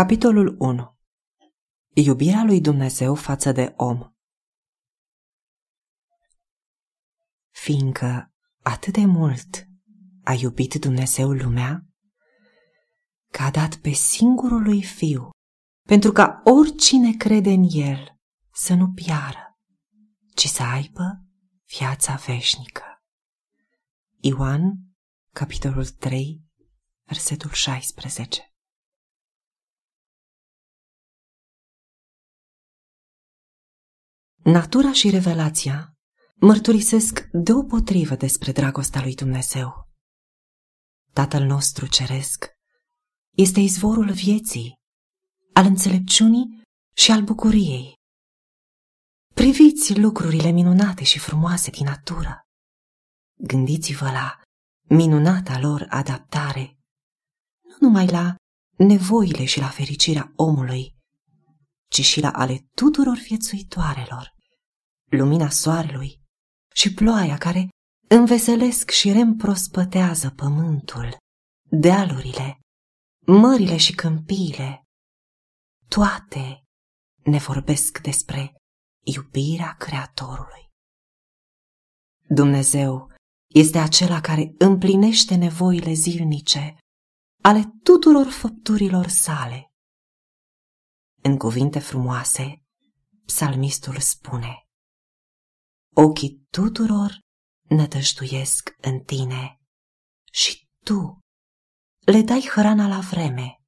Capitolul 1 Iubirea lui Dumnezeu față de om. Fiindcă atât de mult a iubit Dumnezeu lumea, că a dat pe singurul lui Fiu, pentru ca oricine crede în El să nu piară, ci să aibă viața veșnică. Ioan, capitolul 3, versetul 16 Natura și revelația mărturisesc deopotrivă despre dragostea lui Dumnezeu. Tatăl nostru ceresc este izvorul vieții, al înțelepciunii și al bucuriei. Priviți lucrurile minunate și frumoase din natură. Gândiți-vă la minunata lor adaptare, nu numai la nevoile și la fericirea omului, ci și la ale tuturor viețuitoarelor, lumina soarelui și ploaia care înveselesc și reîmprospătează pământul, dealurile, mările și câmpiile. Toate ne vorbesc despre iubirea Creatorului. Dumnezeu este acela care împlinește nevoile zilnice ale tuturor făpturilor sale în cuvinte frumoase, psalmistul spune Ochii tuturor nădăjduiesc în tine. Și tu le dai hrana la vreme,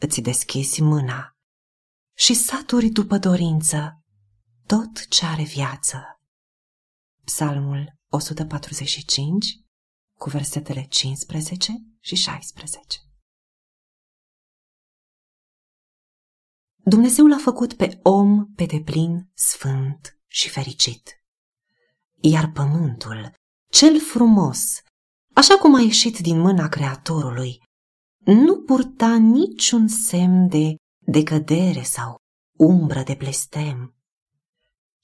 îți deschizi mâna și saturi după dorință tot ce are viață. Psalmul 145 cu versetele 15 și 16 Dumnezeu l-a făcut pe om pe deplin sfânt și fericit. Iar pământul, cel frumos, așa cum a ieșit din mâna Creatorului, nu purta niciun semn de decădere sau umbră de blestem.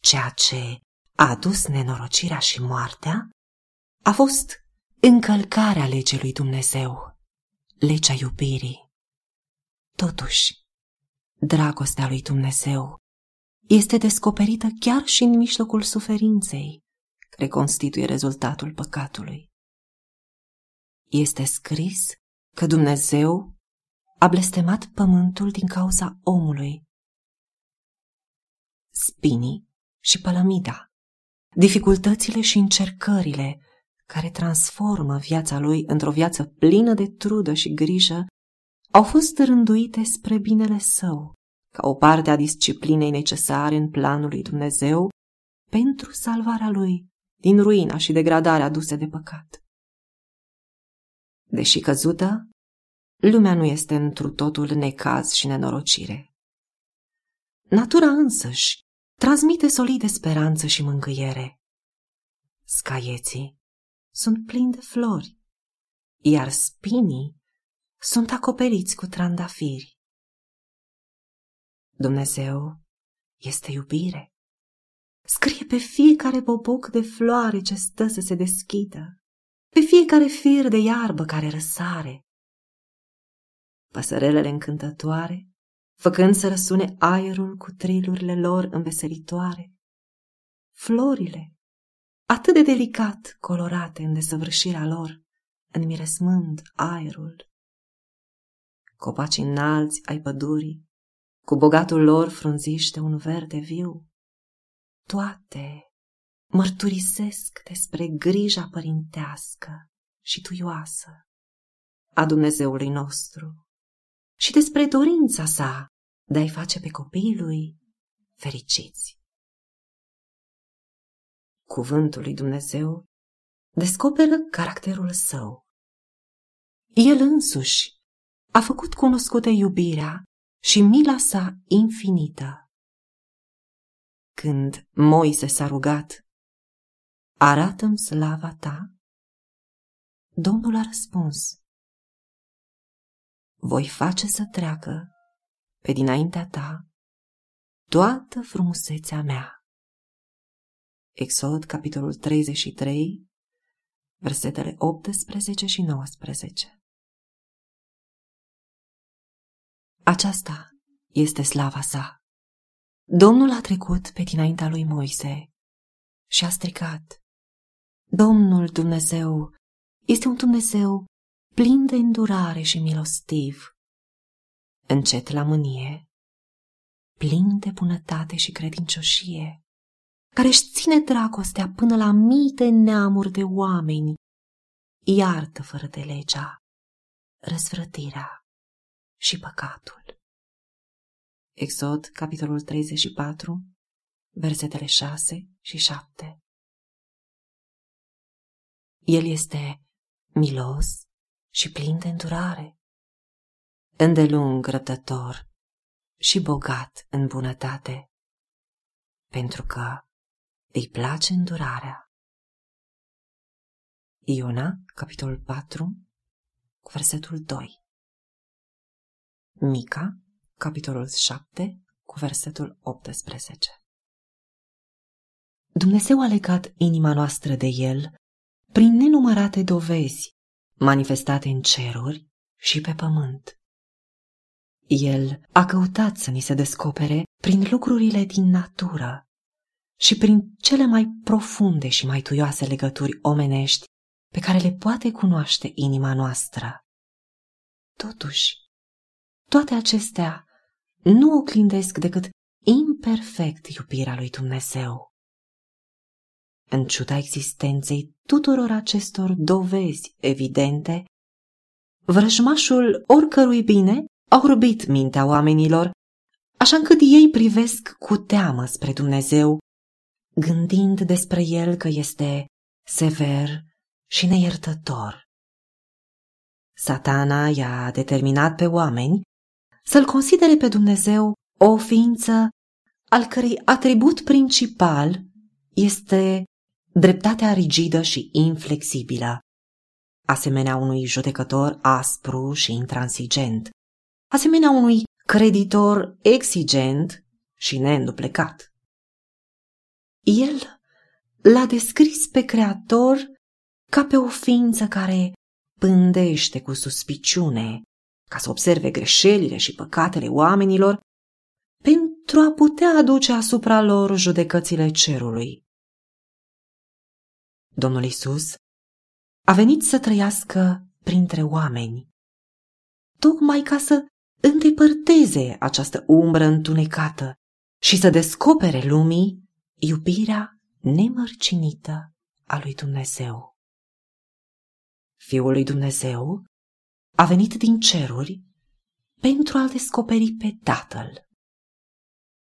Ceea ce a adus nenorocirea și moartea a fost încălcarea legii lui Dumnezeu, legea iubirii. Totuși, dragostea lui Dumnezeu este descoperită chiar și în mijlocul suferinței, care constituie rezultatul păcatului. Este scris că Dumnezeu a blestemat pământul din cauza omului. Spinii și pălămida, dificultățile și încercările care transformă viața lui într-o viață plină de trudă și grijă au fost rânduite spre binele său, ca o parte a disciplinei necesare în planul lui Dumnezeu pentru salvarea lui din ruina și degradarea aduse de păcat. Deși căzută, lumea nu este întru totul necaz și nenorocire. Natura însăși transmite solide speranță și mângâiere. Scaieții sunt plini de flori, iar spinii sunt acoperiți cu trandafiri. Dumnezeu este iubire. Scrie pe fiecare boboc de floare ce stă să se deschidă, pe fiecare fir de iarbă care răsare. Păsărelele încântătoare, făcând să răsune aerul cu trilurile lor înveselitoare. Florile, atât de delicat colorate în desăvârșirea lor, înmiresmând aerul copacii înalți ai pădurii, cu bogatul lor frunziște un verde viu. Toate mărturisesc despre grija părintească și tuioasă a Dumnezeului nostru și despre dorința sa de a-i face pe copiii lui fericiți. Cuvântul lui Dumnezeu descoperă caracterul său. El însuși a făcut cunoscută iubirea și mila sa infinită. Când Moise s-a rugat, arată-mi slava ta, Domnul a răspuns, voi face să treacă pe dinaintea ta toată frumusețea mea. Exod, capitolul 33, versetele 18 și 19 Aceasta este slava sa. Domnul a trecut pe dinaintea lui Moise și a stricat. Domnul Dumnezeu este un Dumnezeu plin de îndurare și milostiv, încet la mânie, plin de bunătate și credincioșie, care își ține dragostea până la mii de neamuri de oameni, iartă fără de legea, răzvrătirea și păcatul. Exod, capitolul 34, versetele 6 și 7 El este milos și plin de îndurare, îndelung răbdător și bogat în bunătate, pentru că îi place îndurarea. Iona, capitolul 4, cu versetul 2 Mica, capitolul 7, cu versetul 18 Dumnezeu a legat inima noastră de El prin nenumărate dovezi manifestate în ceruri și pe pământ. El a căutat să ni se descopere prin lucrurile din natură și prin cele mai profunde și mai tuioase legături omenești pe care le poate cunoaște inima noastră. Totuși, toate acestea nu oclindesc decât imperfect iubirea lui Dumnezeu. În ciuda existenței tuturor acestor dovezi evidente, vrăjmașul oricărui bine a orbit mintea oamenilor, așa încât ei privesc cu teamă spre Dumnezeu, gândind despre el că este sever și neiertător. Satana i-a determinat pe oameni să-l considere pe Dumnezeu o ființă al cărei atribut principal este dreptatea rigidă și inflexibilă, asemenea unui judecător aspru și intransigent, asemenea unui creditor exigent și neînduplecat. El l-a descris pe Creator ca pe o ființă care pândește cu suspiciune ca să observe greșelile și păcatele oamenilor pentru a putea aduce asupra lor judecățile cerului. Domnul Isus a venit să trăiască printre oameni, tocmai ca să îndepărteze această umbră întunecată și să descopere lumii iubirea nemărcinită a lui Dumnezeu. Fiul lui Dumnezeu a venit din ceruri pentru a-l descoperi pe Tatăl.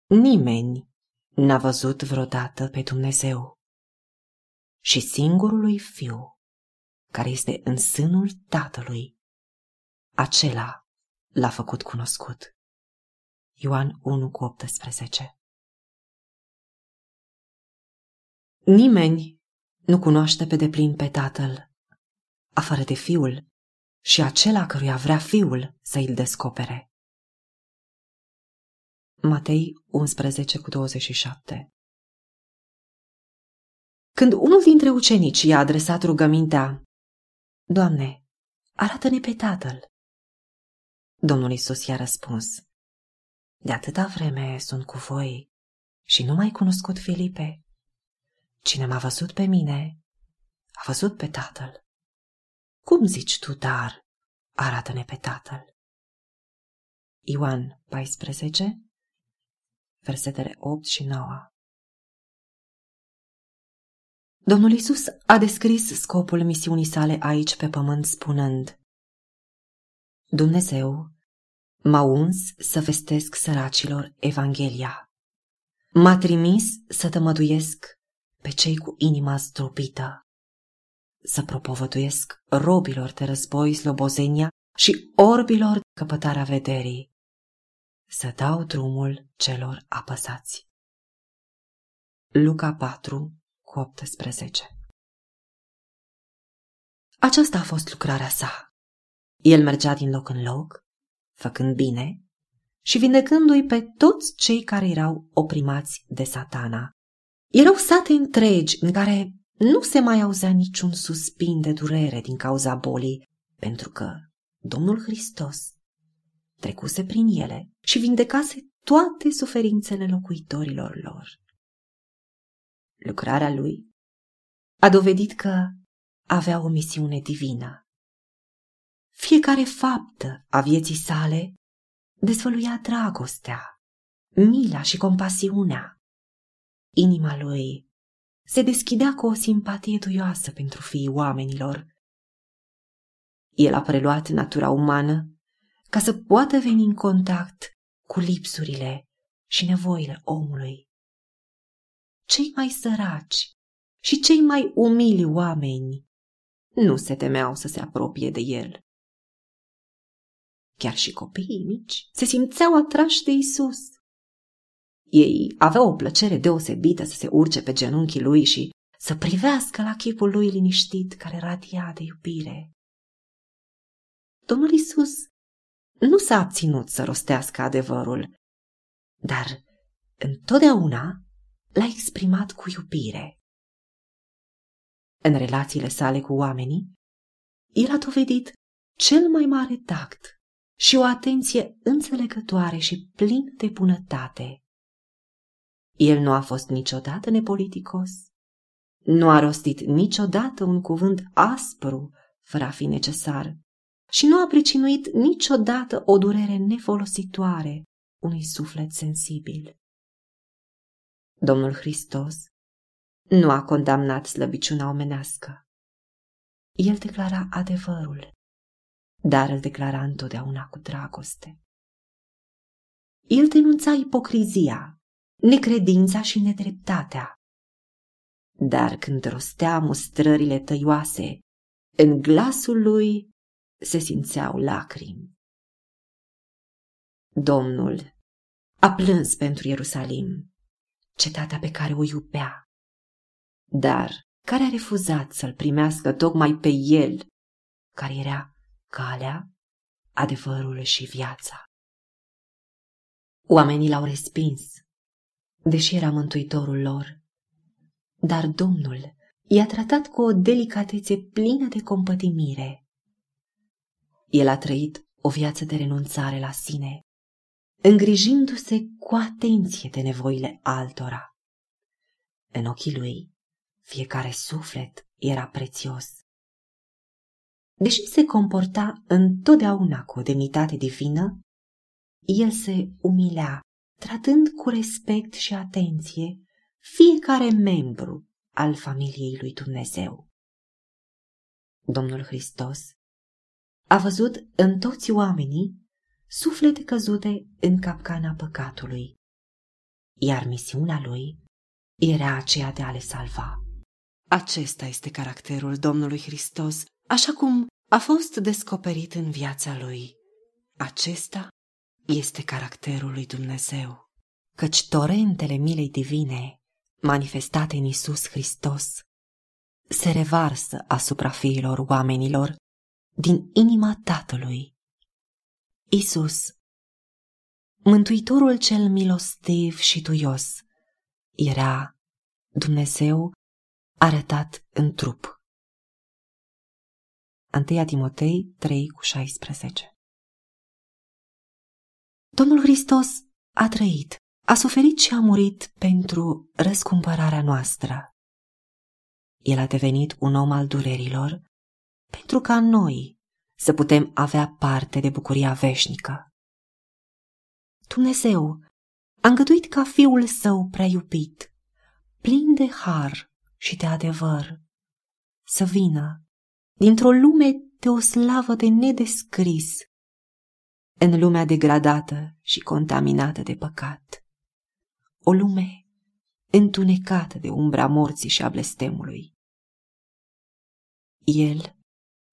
Nimeni n-a văzut vreodată pe Dumnezeu și singurului Fiu, care este în sânul Tatălui, acela l-a făcut cunoscut. Ioan 1 cu 18 Nimeni nu cunoaște pe deplin pe Tatăl, afară de Fiul, și acela căruia vrea Fiul să îl descopere. Matei 11 cu 27 Când unul dintre ucenici i-a adresat rugămintea, Doamne, arată-ne pe Tatăl. Domnul Isus i-a răspuns, De atâta vreme sunt cu voi și nu mai cunoscut Filipe. Cine m-a văzut pe mine, a văzut pe Tatăl. Cum zici tu, dar, arată-ne pe Tatăl? Ioan 14, versetele 8 și 9 Domnul Isus a descris scopul misiunii sale aici pe pământ spunând Dumnezeu m-a uns să vestesc săracilor Evanghelia. M-a trimis să tămăduiesc pe cei cu inima zdrobită să propovăduiesc robilor de război slobozenia și orbilor căpătarea vederii, să dau drumul celor apăsați. Luca 4 cu 18 Aceasta a fost lucrarea sa. El mergea din loc în loc, făcând bine și vindecându-i pe toți cei care erau oprimați de satana. Erau sate întregi în care nu se mai auzea niciun suspin de durere din cauza bolii, pentru că Domnul Hristos trecuse prin ele și vindecase toate suferințele locuitorilor lor. Lucrarea lui a dovedit că avea o misiune divină. Fiecare faptă a vieții sale dezvăluia dragostea, mila și compasiunea. Inima lui se deschidea cu o simpatie duioasă pentru fiii oamenilor. El a preluat natura umană ca să poată veni în contact cu lipsurile și nevoile omului. Cei mai săraci și cei mai umili oameni nu se temeau să se apropie de el. Chiar și copiii mici se simțeau atrași de Isus. Ei aveau o plăcere deosebită să se urce pe genunchii lui și să privească la chipul lui liniștit care radia de iubire. Domnul Isus nu s-a abținut să rostească adevărul, dar întotdeauna l-a exprimat cu iubire. În relațiile sale cu oamenii, el a dovedit cel mai mare tact și o atenție înțelegătoare și plin de bunătate. El nu a fost niciodată nepoliticos, nu a rostit niciodată un cuvânt aspru fără a fi necesar și nu a pricinuit niciodată o durere nefolositoare unui suflet sensibil. Domnul Hristos nu a condamnat slăbiciunea omenească. El declara adevărul, dar îl declara întotdeauna cu dragoste. El denunța ipocrizia, necredința și nedreptatea. Dar când rostea mustrările tăioase, în glasul lui se simțeau lacrimi. Domnul a plâns pentru Ierusalim, cetatea pe care o iubea, dar care a refuzat să-l primească tocmai pe el, care era calea, adevărul și viața. Oamenii l-au respins, deși era mântuitorul lor, dar Domnul i-a tratat cu o delicatețe plină de compătimire el a trăit o viață de renunțare la sine, îngrijindu-se cu atenție de nevoile altora. În ochii lui, fiecare suflet era prețios. Deși se comporta întotdeauna cu o demnitate divină, el se umilea, tratând cu respect și atenție fiecare membru al familiei lui Dumnezeu. Domnul Hristos a văzut în toți oamenii suflete căzute în capcana păcatului, iar misiunea lui era aceea de a le salva. Acesta este caracterul Domnului Hristos, așa cum a fost descoperit în viața lui. Acesta este caracterul lui Dumnezeu, căci torentele milei divine, manifestate în Isus Hristos, se revarsă asupra fiilor oamenilor din inima Tatălui. Isus, Mântuitorul cel milostiv și tuios, era Dumnezeu arătat în trup. 1 Timotei 3 cu 16 Domnul Hristos a trăit, a suferit și a murit pentru răscumpărarea noastră. El a devenit un om al durerilor pentru ca noi să putem avea parte de bucuria veșnică. Dumnezeu a îngăduit ca fiul său prea iubit, plin de har și de adevăr, să vină dintr-o lume de o slavă de nedescris în lumea degradată și contaminată de păcat. O lume întunecată de umbra morții și a blestemului. El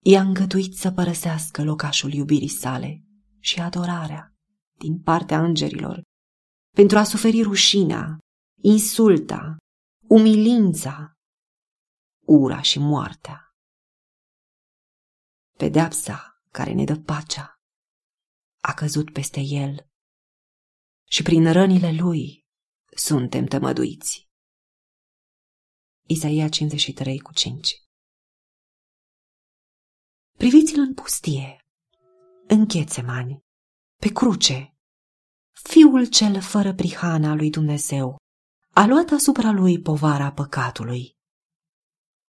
i-a îngăduit să părăsească locașul iubirii sale și adorarea din partea îngerilor pentru a suferi rușinea, insulta, umilința, ura și moartea. Pedeapsa care ne dă pacea a căzut peste el. Și prin rănile lui suntem tămăduiți. Isaia 53 cu 5 Priviți-l în pustie, în Chețemani, pe cruce, fiul cel fără prihana lui Dumnezeu, a luat asupra lui povara păcatului.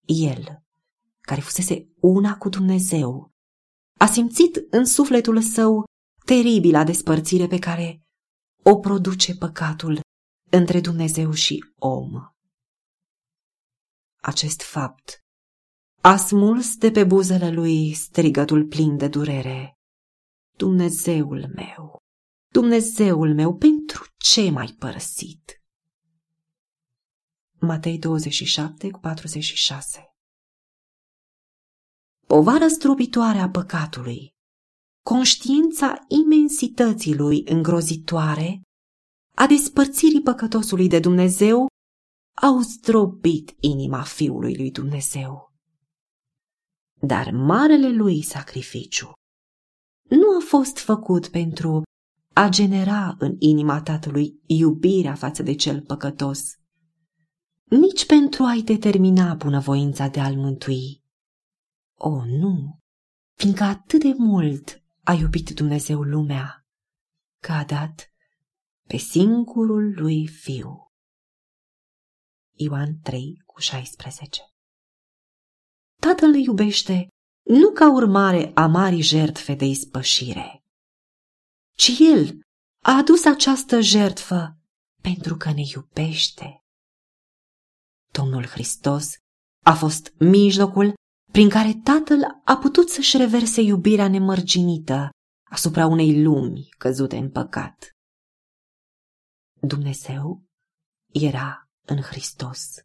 El, care fusese una cu Dumnezeu, a simțit în sufletul său teribila despărțire pe care o produce păcatul între Dumnezeu și om. Acest fapt a smuls de pe buzele lui strigătul plin de durere. Dumnezeul meu, Dumnezeul meu, pentru ce m-ai părăsit? Matei 27 cu 46 Povara stropitoare a păcatului, conștiința imensității lui îngrozitoare, a despărțirii păcătosului de Dumnezeu, au zdrobit inima Fiului lui Dumnezeu. Dar marele lui sacrificiu nu a fost făcut pentru a genera în inima tatălui iubirea față de cel păcătos, nici pentru a-i determina bunăvoința de a-l mântui. O, nu, fiindcă atât de mult a iubit Dumnezeu lumea, că a dat pe singurul lui fiu. Ioan 3 cu 16 Tatăl le iubește nu ca urmare a marii jertfe de ispășire, ci el a adus această jertfă pentru că ne iubește. Domnul Hristos a fost mijlocul prin care Tatăl a putut să-și reverse iubirea nemărginită asupra unei lumi căzute în păcat. Dumnezeu era în Hristos,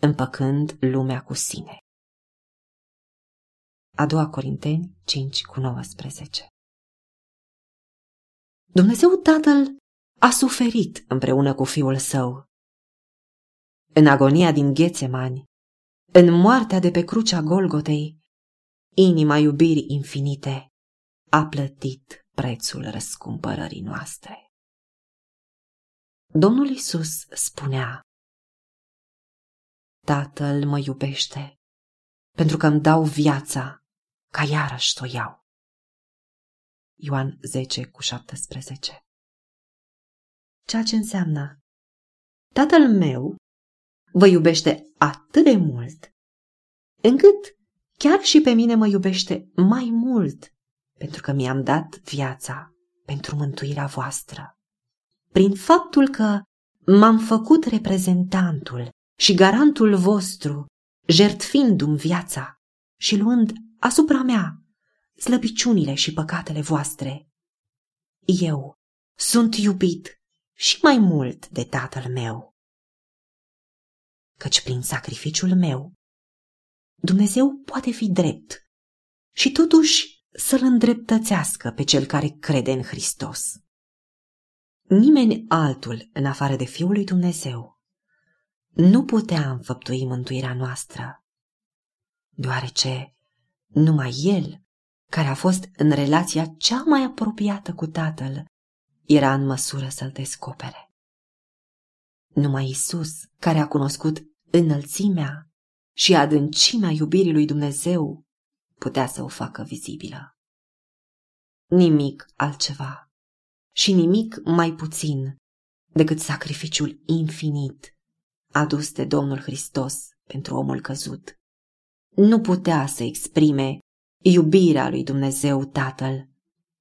împăcând lumea cu sine. A doua Corinteni 5 cu 19 Dumnezeu Tatăl a suferit împreună cu Fiul Său. În agonia din Ghețemani, în moartea de pe crucea Golgotei, inima iubirii infinite a plătit prețul răscumpărării noastre. Domnul Isus spunea, Tatăl mă iubește, pentru că îmi dau viața ca iarăși să o iau. Ioan 10 cu 17 Ceea ce înseamnă, Tatăl meu vă iubește atât de mult, încât chiar și pe mine mă iubește mai mult, pentru că mi-am dat viața pentru mântuirea voastră. Prin faptul că m-am făcut reprezentantul și garantul vostru, jertfindu-mi viața și luând asupra mea slăbiciunile și păcatele voastre. Eu sunt iubit și mai mult de tatăl meu. Căci prin sacrificiul meu, Dumnezeu poate fi drept și totuși să-l îndreptățească pe cel care crede în Hristos. Nimeni altul, în afară de Fiul lui Dumnezeu, nu putea înfăptui mântuirea noastră, deoarece numai El, care a fost în relația cea mai apropiată cu Tatăl, era în măsură să-l descopere. Numai Isus, care a cunoscut înălțimea și adâncimea iubirii lui Dumnezeu, putea să o facă vizibilă. Nimic altceva și nimic mai puțin decât sacrificiul infinit adus de Domnul Hristos pentru omul căzut nu putea să exprime iubirea lui Dumnezeu Tatăl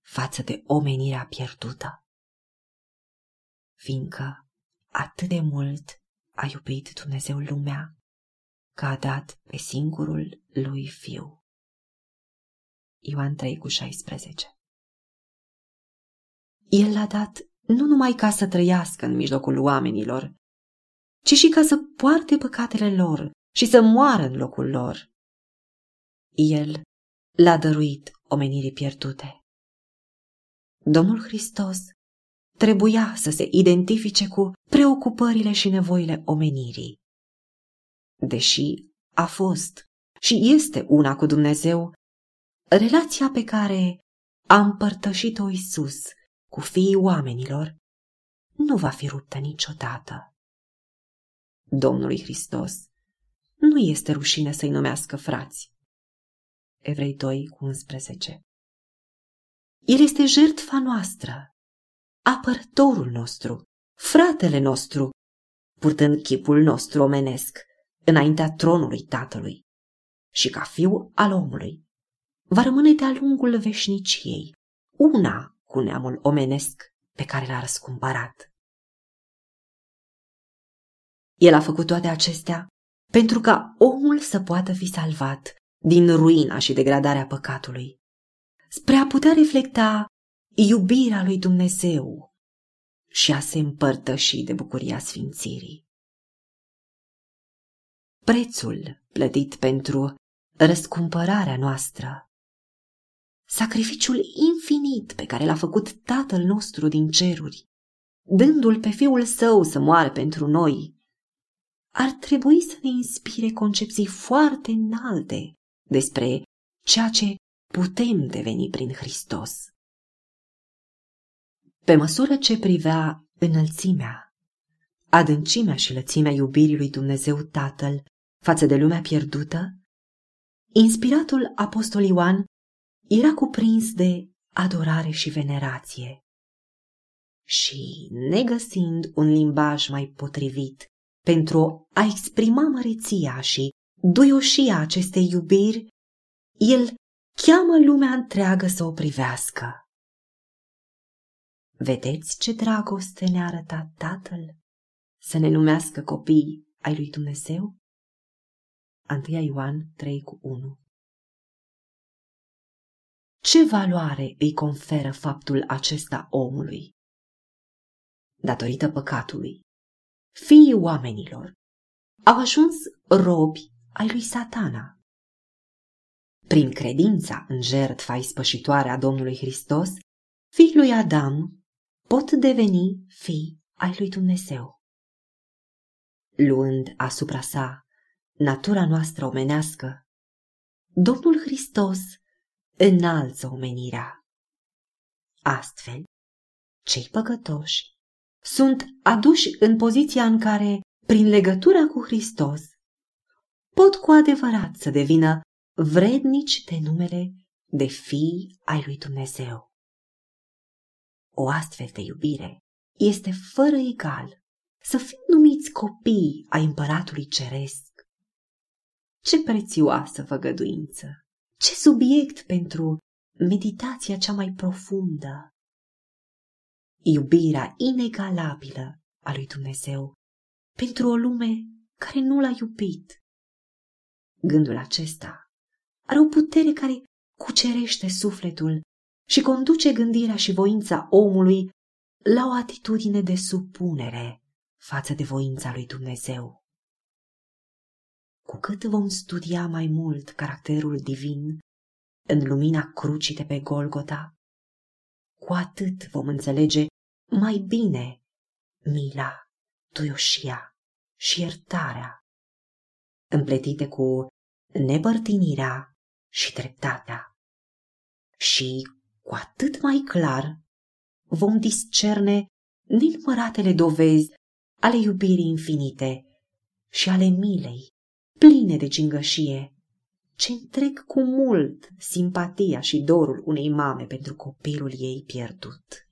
față de omenirea pierdută. Fiindcă atât de mult a iubit Dumnezeu lumea, că a dat pe singurul lui Fiu. Ioan 3 cu 16 El l-a dat nu numai ca să trăiască în mijlocul oamenilor, ci și ca să poarte păcatele lor și să moară în locul lor. El l-a dăruit omenirii pierdute. Domnul Hristos trebuia să se identifice cu preocupările și nevoile omenirii. Deși a fost și este una cu Dumnezeu, relația pe care a împărtășit-o Isus cu fiii oamenilor nu va fi ruptă niciodată. Domnului Hristos nu este rușine să-i numească frați. Evrei 2 cu 11 El este jertfa noastră, apărătorul nostru, fratele nostru, purtând chipul nostru omenesc înaintea tronului Tatălui și ca fiu al omului. Va rămâne de-a lungul veșniciei, una cu neamul omenesc pe care l-a răscumpărat. El a făcut toate acestea pentru ca omul să poată fi salvat din ruina și degradarea păcatului, spre a putea reflecta iubirea lui Dumnezeu și a se împărtăși de bucuria sfințirii. Prețul plătit pentru răscumpărarea noastră, sacrificiul infinit pe care l-a făcut Tatăl nostru din ceruri, dându-l pe Fiul Său să moară pentru noi, ar trebui să ne inspire concepții foarte înalte despre ceea ce putem deveni prin Hristos. Pe măsură ce privea înălțimea, adâncimea și lățimea iubirii lui Dumnezeu Tatăl față de lumea pierdută, inspiratul apostol Ioan era cuprins de adorare și venerație. Și, negăsind un limbaj mai potrivit pentru a exprima măreția și duioșia acestei iubiri, el cheamă lumea întreagă să o privească. Vedeți ce dragoste ne-a arătat Tatăl? Să ne numească copii ai lui Dumnezeu? 1 Ioan 3 cu 1 Ce valoare îi conferă faptul acesta omului? Datorită păcatului, fiii oamenilor au ajuns robi ai lui satana. Prin credința în jertfa ispășitoare a Domnului Hristos, fiii lui Adam pot deveni fii ai lui Dumnezeu. Luând asupra sa natura noastră omenească, Domnul Hristos înalță omenirea. Astfel, cei păcătoși sunt aduși în poziția în care, prin legătura cu Hristos, pot cu adevărat să devină vrednici de numele de fii ai lui Dumnezeu. O astfel de iubire este fără egal să fim numiți copii ai împăratului ceresc. Ce prețioasă făgăduință! Ce subiect pentru meditația cea mai profundă! Iubirea inegalabilă a lui Dumnezeu pentru o lume care nu l-a iubit. Gândul acesta are o putere care cucerește sufletul și conduce gândirea și voința omului la o atitudine de supunere față de voința lui Dumnezeu. Cu cât vom studia mai mult caracterul divin în lumina crucii de pe Golgota, cu atât vom înțelege mai bine mila, tuioșia și iertarea, împletite cu nepărtinirea și dreptatea. Și cu atât mai clar vom discerne nenumăratele dovezi ale iubirii infinite și ale milei pline de cingășie, ce întreg cu mult simpatia și dorul unei mame pentru copilul ei pierdut.